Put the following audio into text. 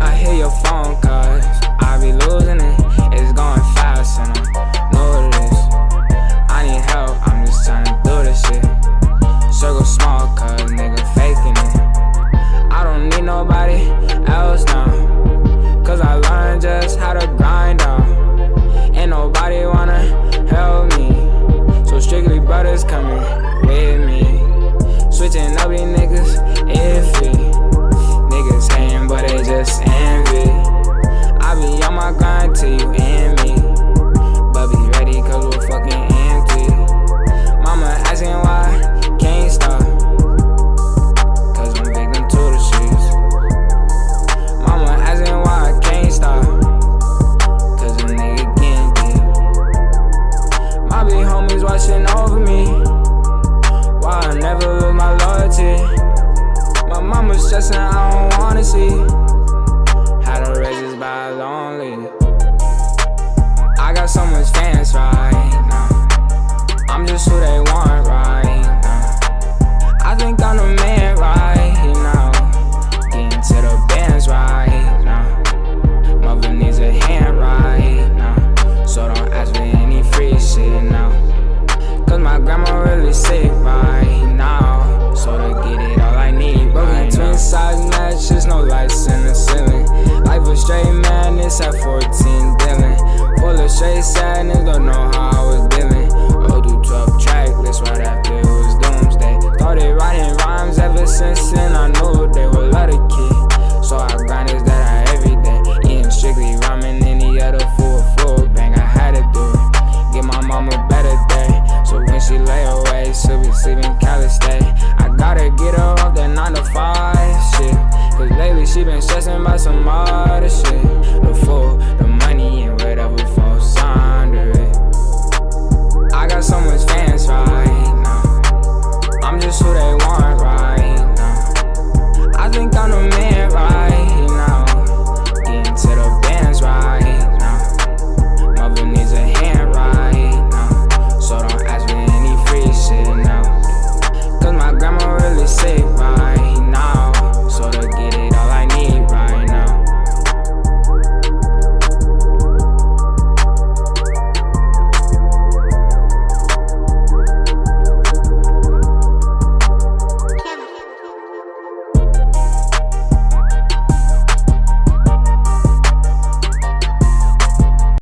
I hear your phone calls. I be losing it. rushing over me. Why I never lose my loyalty. My mama's stressing, I don't wanna see. inside, nigga, no how.